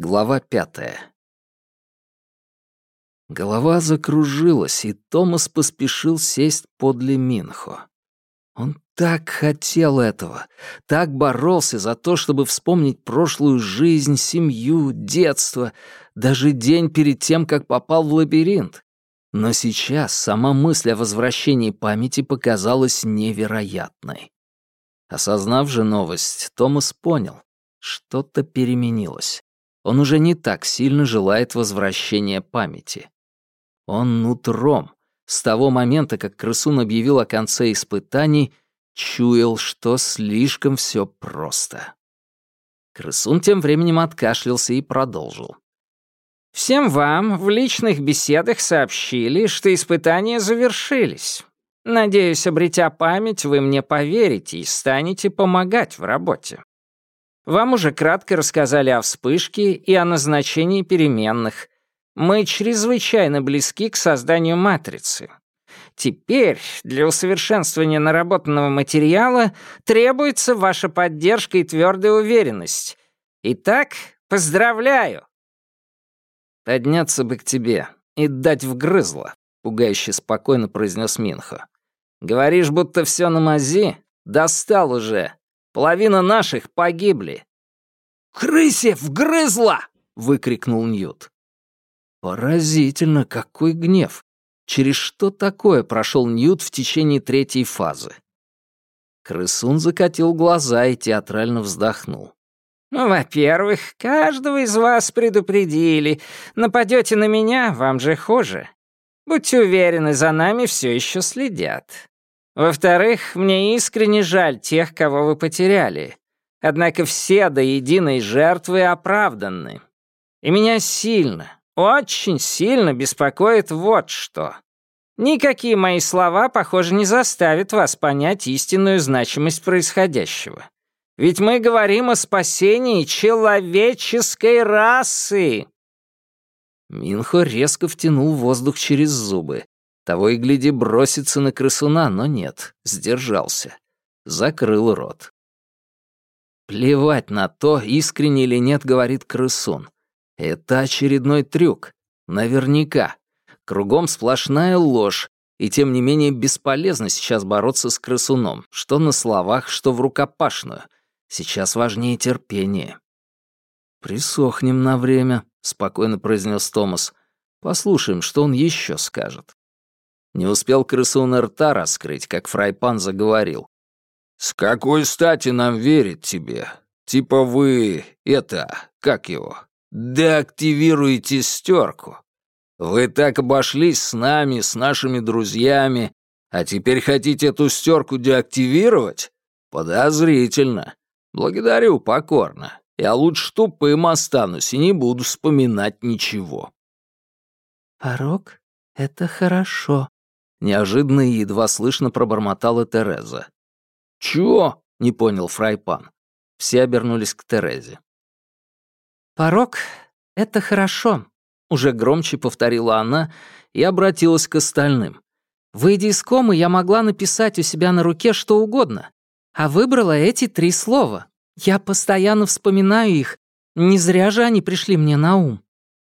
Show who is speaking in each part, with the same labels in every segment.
Speaker 1: Глава пятая. Голова закружилась, и Томас поспешил сесть подле Минхо. Он так хотел этого, так боролся за то, чтобы вспомнить прошлую жизнь, семью, детство, даже день перед тем, как попал в лабиринт. Но сейчас сама мысль о возвращении памяти показалась невероятной. Осознав же новость, Томас понял, что-то переменилось. Он уже не так сильно желает возвращения памяти. Он нутром, с того момента, как крысун объявил о конце испытаний, чуял, что слишком все просто. Крысун тем временем откашлялся и продолжил.
Speaker 2: «Всем вам в личных беседах сообщили, что испытания завершились. Надеюсь, обретя память, вы мне поверите и станете помогать в работе. Вам уже кратко рассказали о вспышке и о назначении переменных. Мы чрезвычайно близки к созданию матрицы. Теперь для усовершенствования наработанного материала требуется ваша поддержка и твердая уверенность. Итак, поздравляю!»
Speaker 1: «Подняться бы к тебе и дать вгрызло», — пугающе спокойно произнес Минхо. «Говоришь, будто все на мази? Достал уже. Половина наших погибли».
Speaker 2: «Крысе вгрызла!»
Speaker 1: — выкрикнул Ньют. Поразительно, какой гнев. Через что такое прошел Ньют в течение третьей фазы? Крысун закатил глаза и театрально вздохнул.
Speaker 2: «Ну, во-первых, каждого из вас предупредили. Нападете на меня, вам же хуже. Будьте уверены, за нами все еще следят. Во-вторых, мне искренне жаль тех, кого вы потеряли. Однако все до единой жертвы оправданы. И меня сильно, очень сильно беспокоит вот что. Никакие мои слова, похоже, не заставят вас понять истинную значимость происходящего. Ведь мы говорим о спасении человеческой расы.
Speaker 1: Минхо резко втянул воздух через зубы. Того и гляди бросится на крысуна, но нет, сдержался. Закрыл рот. Плевать на то, искренне или нет, говорит крысун. Это очередной трюк. Наверняка. Кругом сплошная ложь, и тем не менее бесполезно сейчас бороться с крысуном, что на словах, что в рукопашную. Сейчас важнее терпение. «Присохнем на время», — спокойно произнес Томас. «Послушаем, что он еще скажет». Не успел крысун рта раскрыть, как Фрайпан заговорил. «С какой стати нам верить тебе? Типа вы, это, как его, деактивируете стерку. Вы так обошлись с нами, с нашими друзьями, а теперь хотите эту стерку деактивировать? Подозрительно. Благодарю покорно. Я лучше тупым останусь и не буду вспоминать ничего.
Speaker 3: «Порог — это хорошо»,
Speaker 1: Неожиданно и едва слышно пробормотала Тереза. «Чего?» — не понял Фрайпан. Все обернулись к Терезе.
Speaker 3: «Порог — это хорошо», — уже громче повторила она и обратилась к остальным. «Выйдя из комы, я могла написать у себя на руке что угодно, а выбрала эти три слова. Я постоянно вспоминаю их, не зря же они пришли мне на ум.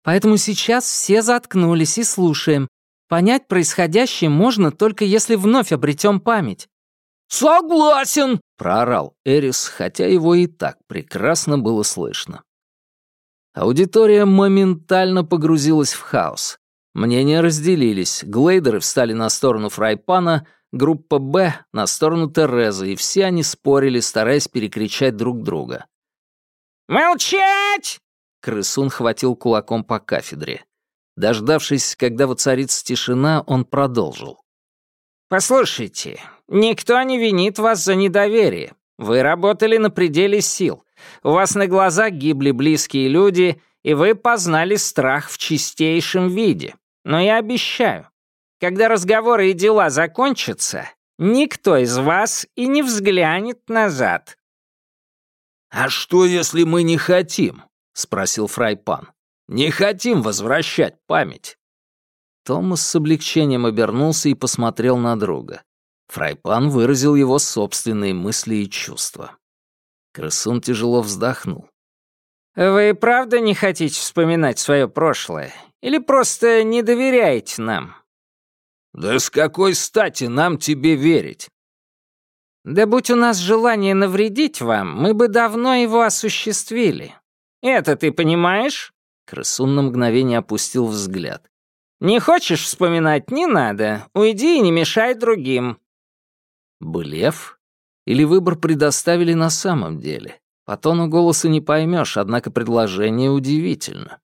Speaker 3: Поэтому сейчас все заткнулись и слушаем, Понять происходящее можно только если вновь обретем память.
Speaker 1: «Согласен!» — проорал Эрис, хотя его и так прекрасно было слышно. Аудитория моментально погрузилась в хаос. Мнения разделились, глейдеры встали на сторону Фрайпана, группа «Б» — на сторону Терезы, и все они спорили, стараясь перекричать друг друга.
Speaker 2: «Молчать!»
Speaker 1: — крысун хватил кулаком по кафедре. Дождавшись, когда воцарится тишина, он продолжил.
Speaker 2: «Послушайте, никто не винит вас за недоверие. Вы работали на пределе сил. У вас на глазах гибли близкие люди, и вы познали страх в чистейшем виде. Но я обещаю, когда разговоры и дела закончатся, никто из вас и не взглянет назад».
Speaker 1: «А что, если мы не хотим?» — спросил Фрайпан. Не хотим возвращать память». Томас с облегчением обернулся и посмотрел на друга. Фрайпан выразил его собственные мысли и чувства. Крысун тяжело вздохнул.
Speaker 2: «Вы правда не хотите вспоминать свое прошлое? Или просто не доверяете нам?»
Speaker 1: «Да с какой стати нам тебе верить?»
Speaker 2: «Да будь у нас желание навредить вам, мы бы давно его осуществили. Это ты понимаешь?»
Speaker 1: Крысун на мгновение опустил взгляд.
Speaker 2: «Не хочешь вспоминать, не надо. Уйди и не мешай другим».
Speaker 1: Блеф? Или выбор предоставили на самом деле? По тону голоса не поймешь, однако предложение удивительно.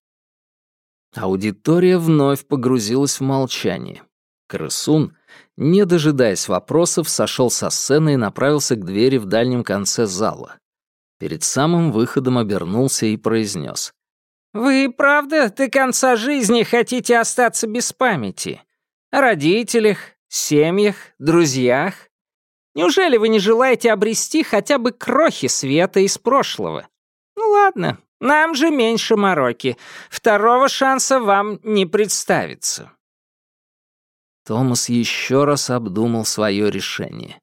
Speaker 1: Аудитория вновь погрузилась в молчание. Крысун, не дожидаясь вопросов, сошел со сцены и направился к двери в дальнем конце зала. Перед самым выходом обернулся и произнес.
Speaker 2: «Вы правда до конца жизни хотите остаться без памяти? О родителях, семьях, друзьях? Неужели вы не желаете обрести хотя бы крохи света из прошлого? Ну ладно, нам же меньше мороки. Второго шанса вам не представится».
Speaker 1: Томас еще раз обдумал свое решение.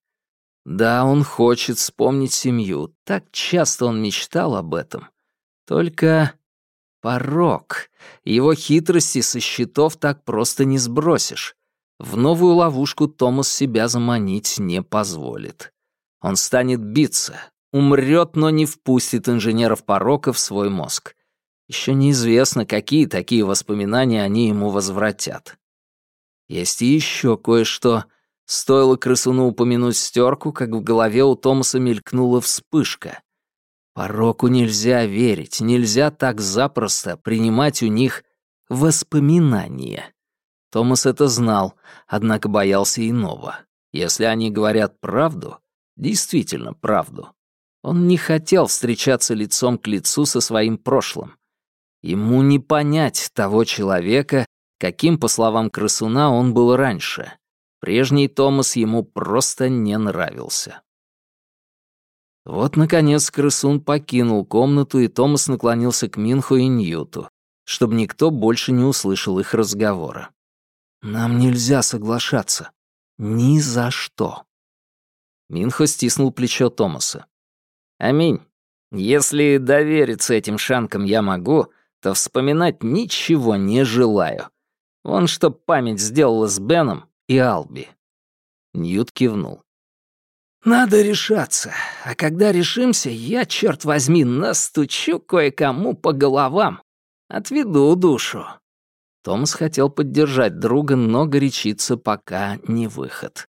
Speaker 1: Да, он хочет вспомнить семью. Так часто он мечтал об этом. Только порог. Его хитрости со счетов так просто не сбросишь. В новую ловушку Томас себя заманить не позволит. Он станет биться, умрет, но не впустит инженеров порока в свой мозг. Еще неизвестно, какие такие воспоминания они ему возвратят. Есть еще кое-что. Стоило крысуну упомянуть стерку, как в голове у Томаса мелькнула вспышка. Пороку нельзя верить, нельзя так запросто принимать у них воспоминания. Томас это знал, однако боялся иного. Если они говорят правду, действительно правду, он не хотел встречаться лицом к лицу со своим прошлым. Ему не понять того человека, каким, по словам крысуна, он был раньше. Прежний Томас ему просто не нравился. Вот, наконец, крысун покинул комнату, и Томас наклонился к Минху и Ньюту, чтобы никто больше не услышал их разговора. Нам нельзя соглашаться. Ни за что. Минхо стиснул плечо Томаса. Аминь. Если довериться этим шанкам я могу, то вспоминать ничего не желаю. Вон что память сделала с Беном и Алби. Ньют кивнул. «Надо решаться, а когда решимся, я, черт возьми, настучу кое-кому по головам. Отведу душу. Томас хотел поддержать друга, но горячиться пока не выход.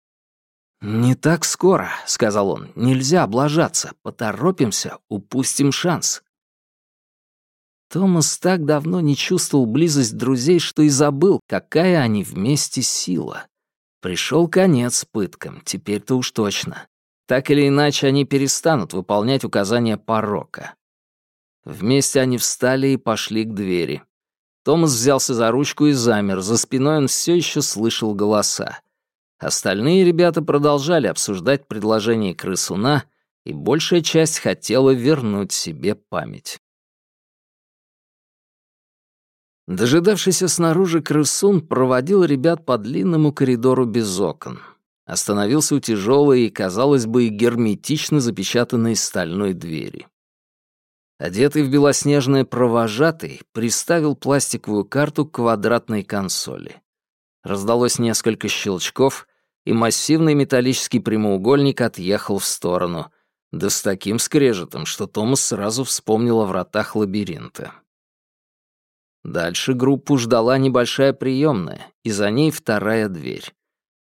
Speaker 1: «Не так скоро», — сказал он. «Нельзя облажаться. Поторопимся, упустим шанс». Томас так давно не чувствовал близость друзей, что и забыл, какая они вместе сила. Пришел конец пыткам, теперь-то уж точно. Так или иначе, они перестанут выполнять указания порока. Вместе они встали и пошли к двери. Томас взялся за ручку и замер, за спиной он все еще слышал голоса. Остальные ребята продолжали обсуждать предложение крысуна, и большая часть хотела вернуть себе память. Дожидавшийся снаружи крысун проводил ребят по длинному коридору без окон. Остановился у тяжелой и, казалось бы, герметично запечатанной стальной двери. Одетый в белоснежное провожатый приставил пластиковую карту к квадратной консоли. Раздалось несколько щелчков, и массивный металлический прямоугольник отъехал в сторону, да с таким скрежетом, что Томас сразу вспомнил о вратах лабиринта. Дальше группу ждала небольшая приемная, и за ней вторая дверь.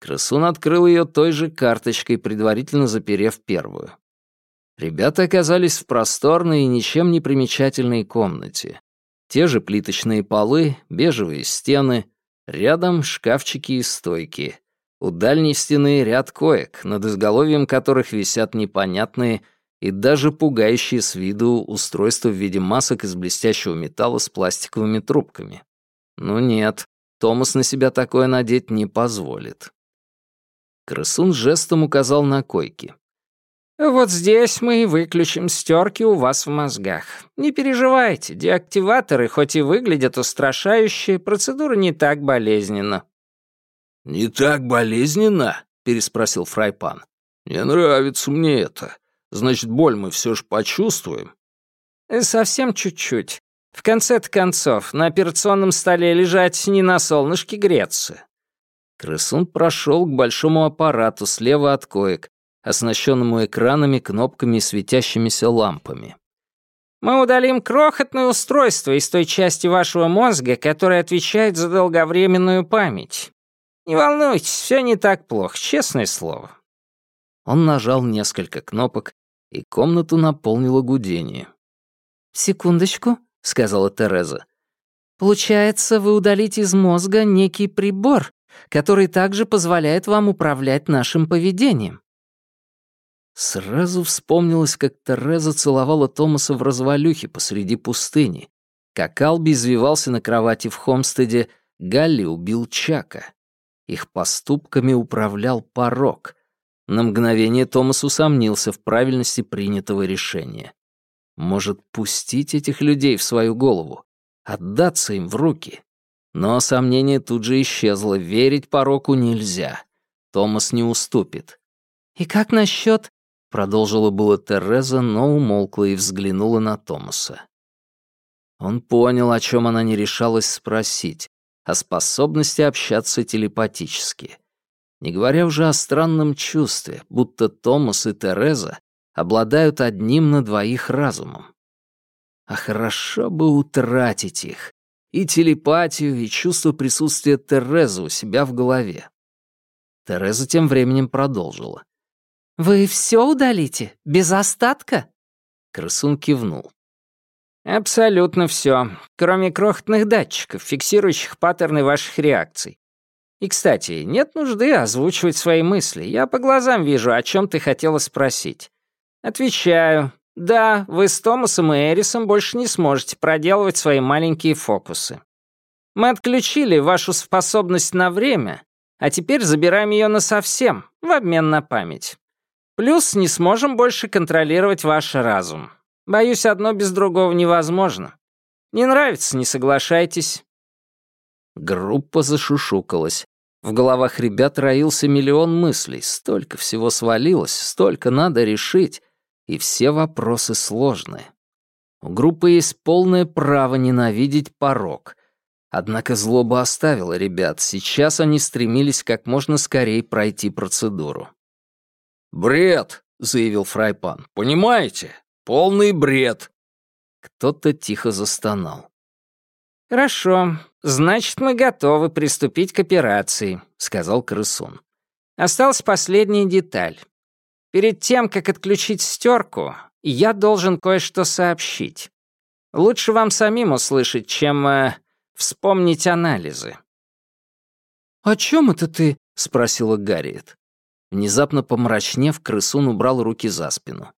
Speaker 1: Крысун открыл ее той же карточкой, предварительно заперев первую. Ребята оказались в просторной и ничем не примечательной комнате. Те же плиточные полы, бежевые стены, рядом шкафчики и стойки. У дальней стены ряд коек, над изголовьем которых висят непонятные и даже пугающие с виду устройства в виде масок из блестящего металла с пластиковыми трубками. Ну нет, Томас на себя такое надеть не позволит. Крысун жестом указал на койки.
Speaker 2: «Вот здесь мы и выключим стерки у вас в мозгах. Не переживайте, деактиваторы, хоть и выглядят устрашающе, процедура не так болезненна».
Speaker 1: «Не так болезненно?» — переспросил Фрайпан. «Не нравится мне это. Значит, боль мы все же почувствуем».
Speaker 2: Совсем чуть-чуть. В конце-то концов, на операционном столе лежать не на солнышке греться.
Speaker 1: Крысун прошел к большому аппарату слева от коек, оснащенному экранами, кнопками и светящимися лампами.
Speaker 2: Мы удалим крохотное устройство из той части вашего мозга, которая отвечает за долговременную память. Не волнуйтесь, все не так плохо, честное слово».
Speaker 1: Он нажал несколько кнопок, и комнату наполнило гудение.
Speaker 3: «Секундочку», — сказала Тереза. «Получается, вы удалите из мозга некий прибор, который также позволяет вам управлять нашим поведением.
Speaker 1: Сразу вспомнилось, как Тереза целовала Томаса в развалюхе посреди пустыни, как Алби извивался на кровати в Хомстеде, Галли убил Чака. Их поступками управлял порог. На мгновение Томас усомнился в правильности принятого решения. Может, пустить этих людей в свою голову, отдаться им в руки? Но сомнение тут же исчезло, верить пороку нельзя. Томас не уступит.
Speaker 3: «И как насчет
Speaker 1: Продолжила было Тереза, но умолкла и взглянула на Томаса. Он понял, о чем она не решалась спросить, о способности общаться телепатически. Не говоря уже о странном чувстве, будто Томас и Тереза обладают одним на двоих разумом. А хорошо бы утратить их, и телепатию, и чувство присутствия Терезы у себя в голове. Тереза тем временем продолжила.
Speaker 3: «Вы все удалите? Без остатка?»
Speaker 1: Крысун кивнул.
Speaker 2: «Абсолютно все, кроме крохотных датчиков, фиксирующих паттерны ваших реакций. И, кстати, нет нужды озвучивать свои мысли. Я по глазам вижу, о чем ты хотела спросить. Отвечаю. Да, вы с Томасом и Эрисом больше не сможете проделывать свои маленькие фокусы. Мы отключили вашу способность на время, а теперь забираем ее насовсем, в обмен на память. Плюс не сможем больше контролировать ваш разум. Боюсь, одно без другого невозможно. Не нравится, не соглашайтесь».
Speaker 1: Группа зашушукалась. В головах ребят роился миллион мыслей. Столько всего свалилось, столько надо решить. И все вопросы сложные. У группы есть полное право ненавидеть порог. Однако злоба оставила ребят. Сейчас они стремились как можно скорее пройти процедуру.
Speaker 4: «Бред!» — заявил Фрайпан. «Понимаете? Полный бред!»
Speaker 1: Кто-то тихо застонал.
Speaker 2: «Хорошо. Значит, мы готовы приступить к операции», — сказал крысун. «Осталась последняя деталь. Перед тем, как отключить стерку, я должен кое-что сообщить. Лучше вам самим услышать, чем э, вспомнить анализы».
Speaker 3: «О чем это ты?»
Speaker 1: — спросила Гарриет. Внезапно помрачнев, крысун убрал руки за спину.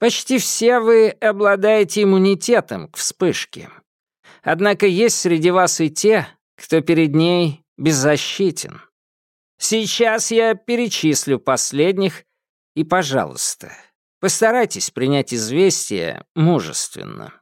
Speaker 2: «Почти все вы обладаете иммунитетом к вспышке. Однако есть среди вас и те, кто перед ней беззащитен. Сейчас я перечислю последних, и, пожалуйста, постарайтесь принять известие мужественно».